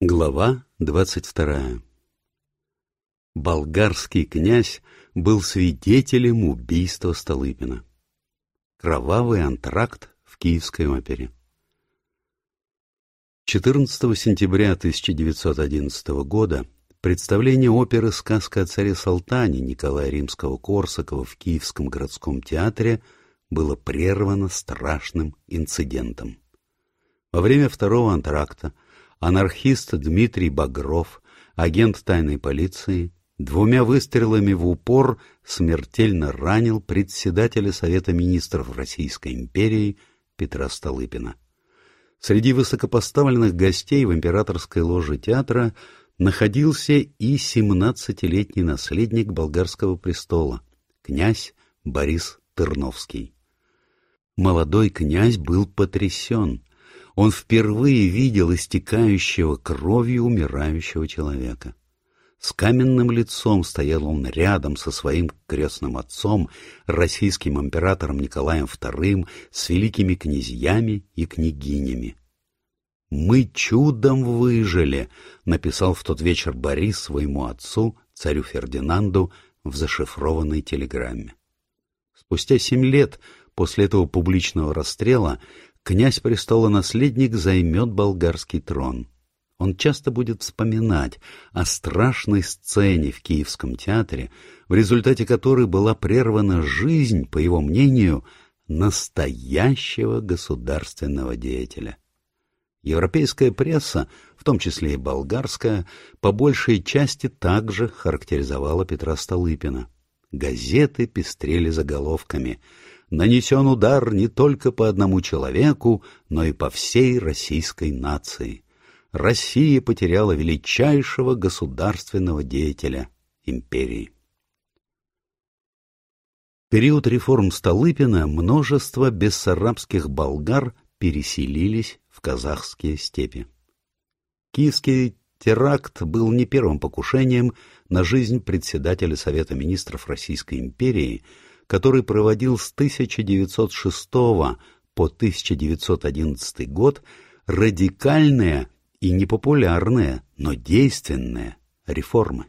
Глава двадцать вторая Болгарский князь был свидетелем убийства Столыпина. Кровавый антракт в Киевской опере. 14 сентября 1911 года представление оперы «Сказка о царе Салтане» Николая Римского-Корсакова в Киевском городском театре было прервано страшным инцидентом. Во время второго антракта анархист Дмитрий Багров, агент тайной полиции, двумя выстрелами в упор смертельно ранил председателя Совета министров Российской империи Петра Столыпина. Среди высокопоставленных гостей в императорской ложе театра находился и 17-летний наследник болгарского престола, князь Борис Тырновский. Молодой князь был потрясен. Он впервые видел истекающего кровью умирающего человека. С каменным лицом стоял он рядом со своим крестным отцом, российским императором Николаем II, с великими князьями и княгинями. «Мы чудом выжили», — написал в тот вечер Борис своему отцу, царю Фердинанду, в зашифрованной телеграмме. Спустя семь лет после этого публичного расстрела князь престола-наследник займет болгарский трон. Он часто будет вспоминать о страшной сцене в Киевском театре, в результате которой была прервана жизнь, по его мнению, настоящего государственного деятеля. Европейская пресса, в том числе и болгарская, по большей части также характеризовала Петра Столыпина. Газеты пестрели заголовками — нанесен удар не только по одному человеку, но и по всей российской нации. Россия потеряла величайшего государственного деятеля империи. В период реформ Столыпина множество бессарабских болгар переселились в казахские степи. Киевский теракт был не первым покушением на жизнь председателя Совета министров Российской империи – который проводил с 1906 по 1911 год радикальные и непопулярные, но действенные реформы.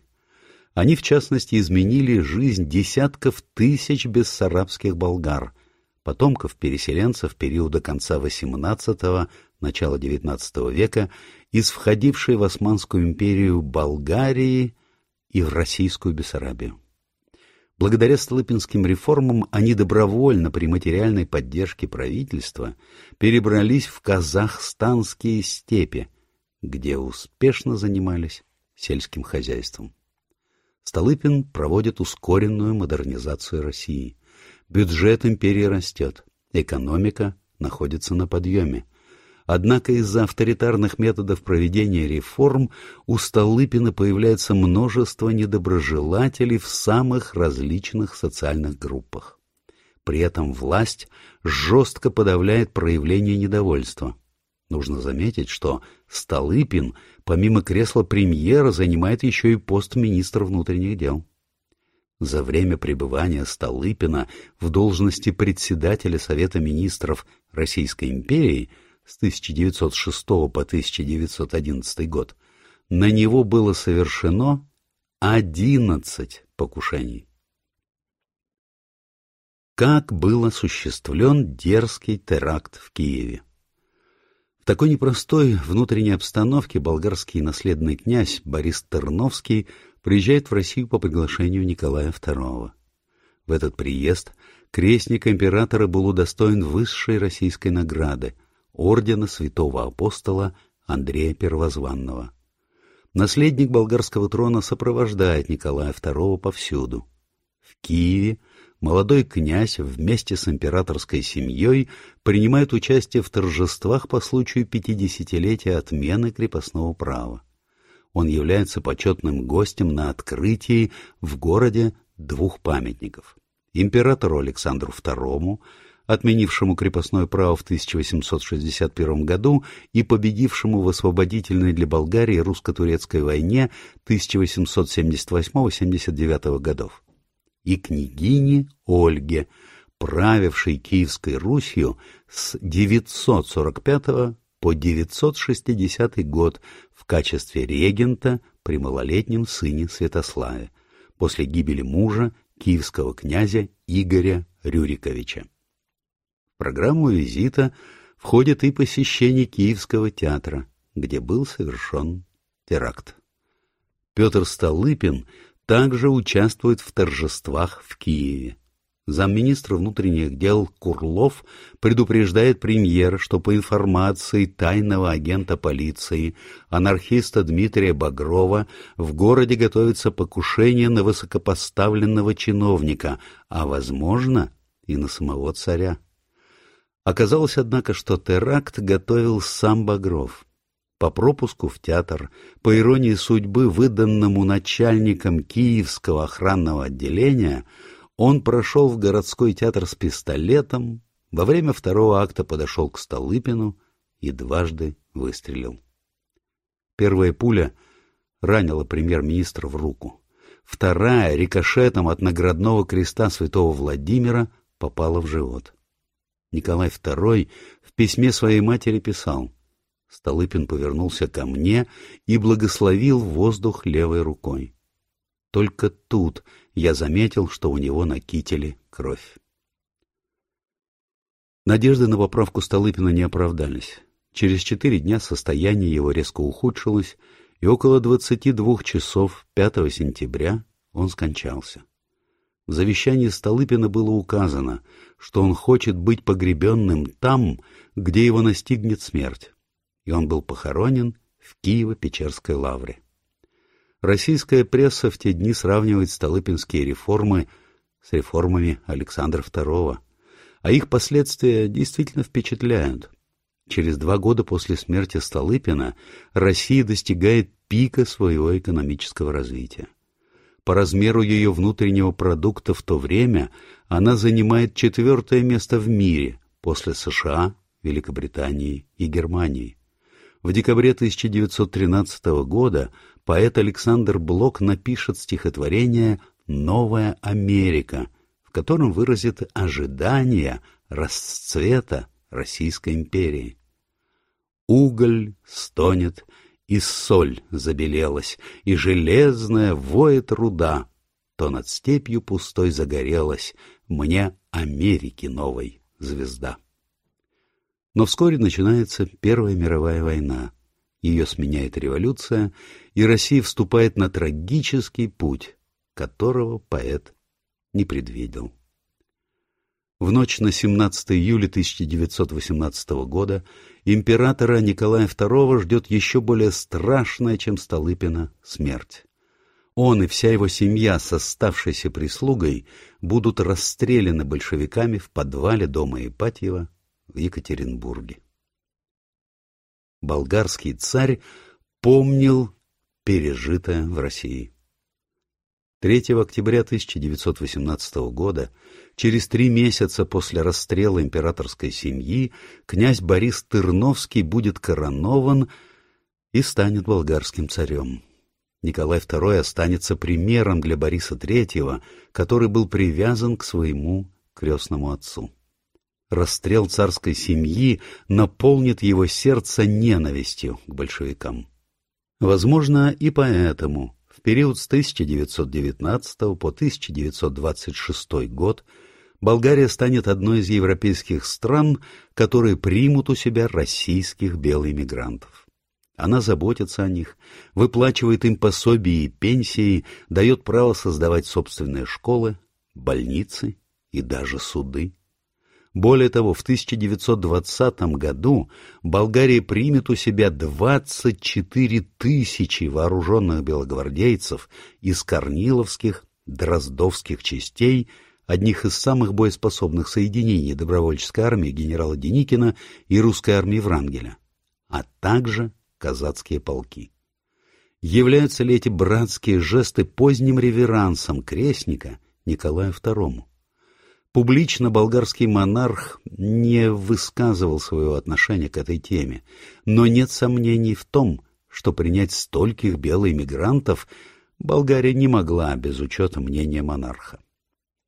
Они, в частности, изменили жизнь десятков тысяч бессарабских болгар, потомков переселенцев периода конца XVIII – начала XIX века из входившей в Османскую империю Болгарии и в Российскую Бессарабию. Благодаря Столыпинским реформам они добровольно при материальной поддержке правительства перебрались в казахстанские степи, где успешно занимались сельским хозяйством. Столыпин проводит ускоренную модернизацию России. Бюджет империи растет, экономика находится на подъеме. Однако из-за авторитарных методов проведения реформ у Столыпина появляется множество недоброжелателей в самых различных социальных группах. При этом власть жестко подавляет проявление недовольства. Нужно заметить, что Столыпин, помимо кресла премьера, занимает еще и пост министра внутренних дел. За время пребывания Столыпина в должности председателя Совета министров Российской империи – с 1906 по 1911 год, на него было совершено 11 покушений. Как был осуществлен дерзкий теракт в Киеве? В такой непростой внутренней обстановке болгарский наследный князь Борис Терновский приезжает в Россию по приглашению Николая II. В этот приезд крестник императора был удостоен высшей российской награды – ордена святого апостола Андрея Первозванного. Наследник болгарского трона сопровождает Николая II повсюду. В Киеве молодой князь вместе с императорской семьей принимает участие в торжествах по случаю пятидесятилетия отмены крепостного права. Он является почетным гостем на открытии в городе двух памятников – императору Александру II отменившему крепостное право в 1861 году и победившему в освободительной для Болгарии русско-турецкой войне 1878-79 годов, и княгине Ольге, правившей Киевской Русью с 945 по 960 год в качестве регента при малолетнем сыне Святославе после гибели мужа киевского князя Игоря Рюриковича. Программу визита входит и посещение Киевского театра, где был совершен теракт. Петр Столыпин также участвует в торжествах в Киеве. Замминистра внутренних дел Курлов предупреждает премьера, что по информации тайного агента полиции, анархиста Дмитрия Багрова, в городе готовится покушение на высокопоставленного чиновника, а, возможно, и на самого царя. Оказалось, однако, что теракт готовил сам Багров. По пропуску в театр, по иронии судьбы, выданному начальником Киевского охранного отделения, он прошел в городской театр с пистолетом, во время второго акта подошел к Столыпину и дважды выстрелил. Первая пуля ранила премьер-министра в руку. Вторая, рикошетом от наградного креста святого Владимира, попала в живот. Николай II в письме своей матери писал Столыпин повернулся ко мне и благословил воздух левой рукой. Только тут я заметил, что у него на кителе кровь. Надежды на поправку Столыпина не оправдались. Через четыре дня состояние его резко ухудшилось, и около двадцати двух часов 5 сентября он скончался. В завещании Столыпина было указано, что он хочет быть погребенным там, где его настигнет смерть, и он был похоронен в Киево-Печерской лавре. Российская пресса в те дни сравнивает столыпинские реформы с реформами Александра II, а их последствия действительно впечатляют. Через два года после смерти Столыпина Россия достигает пика своего экономического развития. По размеру ее внутреннего продукта в то время она занимает четвертое место в мире после США, Великобритании и Германии. В декабре 1913 года поэт Александр Блок напишет стихотворение «Новая Америка», в котором выразит ожидания расцвета Российской империи. Уголь стонет, и соль забелелась, и железная воет руда, то над степью пустой загорелась мне Америки новой звезда. Но вскоре начинается Первая мировая война, ее сменяет революция, и Россия вступает на трагический путь, которого поэт не предвидел. В ночь на 17 июля 1918 года императора Николая II ждет еще более страшная, чем Столыпина, смерть. Он и вся его семья с оставшейся прислугой будут расстреляны большевиками в подвале дома Ипатьева в Екатеринбурге болгарский царь помнил пережитое в России. 3 октября 1918 года, через три месяца после расстрела императорской семьи, князь Борис Тырновский будет коронован и станет болгарским царем. Николай II останется примером для Бориса III, который был привязан к своему крестному отцу расстрел царской семьи наполнит его сердце ненавистью к большевикам. Возможно, и поэтому в период с 1919 по 1926 год Болгария станет одной из европейских стран, которые примут у себя российских белоэмигрантов. Она заботится о них, выплачивает им пособия и пенсии, дает право создавать собственные школы, больницы и даже суды. Более того, в 1920 году Болгария примет у себя 24 тысячи вооруженных белогвардейцев из корниловских, дроздовских частей, одних из самых боеспособных соединений добровольческой армии генерала Деникина и русской армии Врангеля, а также казацкие полки. Являются ли эти братские жесты поздним реверансом крестника Николаю II? Публично болгарский монарх не высказывал своего отношения к этой теме, но нет сомнений в том, что принять стольких белоэмигрантов Болгария не могла без учета мнения монарха.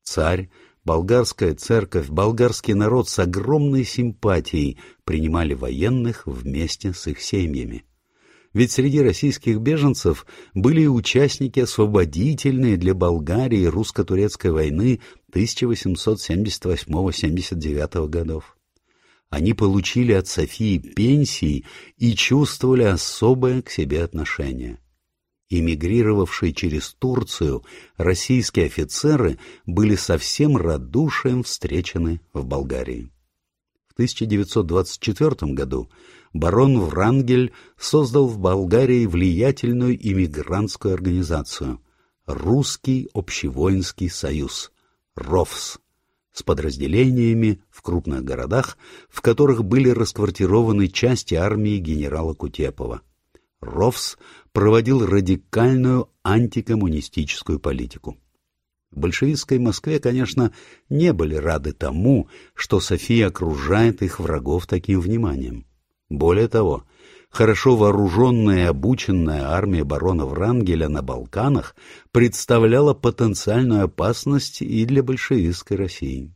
Царь болгарская церковь, болгарский народ с огромной симпатией принимали военных вместе с их семьями. Ведь среди российских беженцев были и участники освободительные для Болгарии русско-турецкой войны 1878-79 годов. Они получили от Софии пенсии и чувствовали особое к себе отношение. Эмигрировавшие через Турцию российские офицеры были совсем радушием встречены в Болгарии. В 1924 году барон Врангель создал в Болгарии влиятельную иммигрантскую организацию «Русский общевоинский союз» РОВС с подразделениями в крупных городах, в которых были расквартированы части армии генерала Кутепова. РОВС проводил радикальную антикоммунистическую политику. В большевистской Москве, конечно, не были рады тому, что София окружает их врагов таким вниманием. Более того, хорошо вооруженная и обученная армия барона Врангеля на Балканах представляла потенциальную опасность и для большевистской России.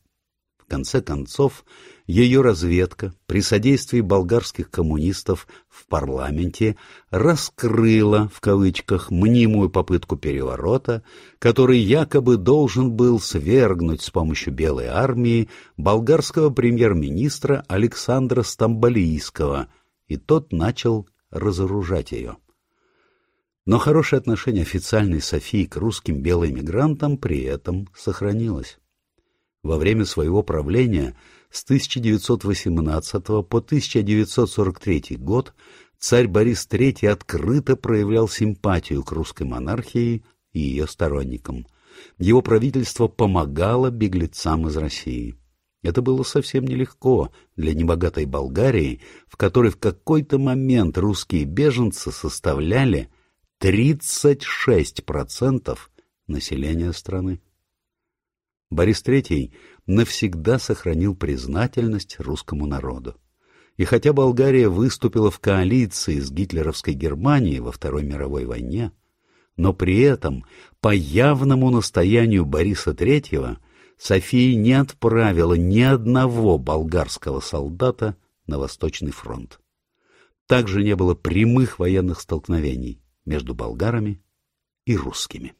В конце концов, ее разведка при содействии болгарских коммунистов в парламенте «раскрыла» в кавычках мнимую попытку переворота, который якобы должен был свергнуть с помощью Белой армии болгарского премьер-министра Александра Стамбалийского, и тот начал разоружать ее. Но хорошее отношение официальной Софии к русским белым мигрантам при этом сохранилось. Во время своего правления с 1918 по 1943 год царь Борис III открыто проявлял симпатию к русской монархии и ее сторонникам. Его правительство помогало беглецам из России. Это было совсем нелегко для небогатой Болгарии, в которой в какой-то момент русские беженцы составляли 36% населения страны. Борис III навсегда сохранил признательность русскому народу. И хотя Болгария выступила в коалиции с гитлеровской Германией во Второй мировой войне, но при этом по явному настоянию Бориса III София не отправила ни одного болгарского солдата на Восточный фронт. Также не было прямых военных столкновений между болгарами и русскими.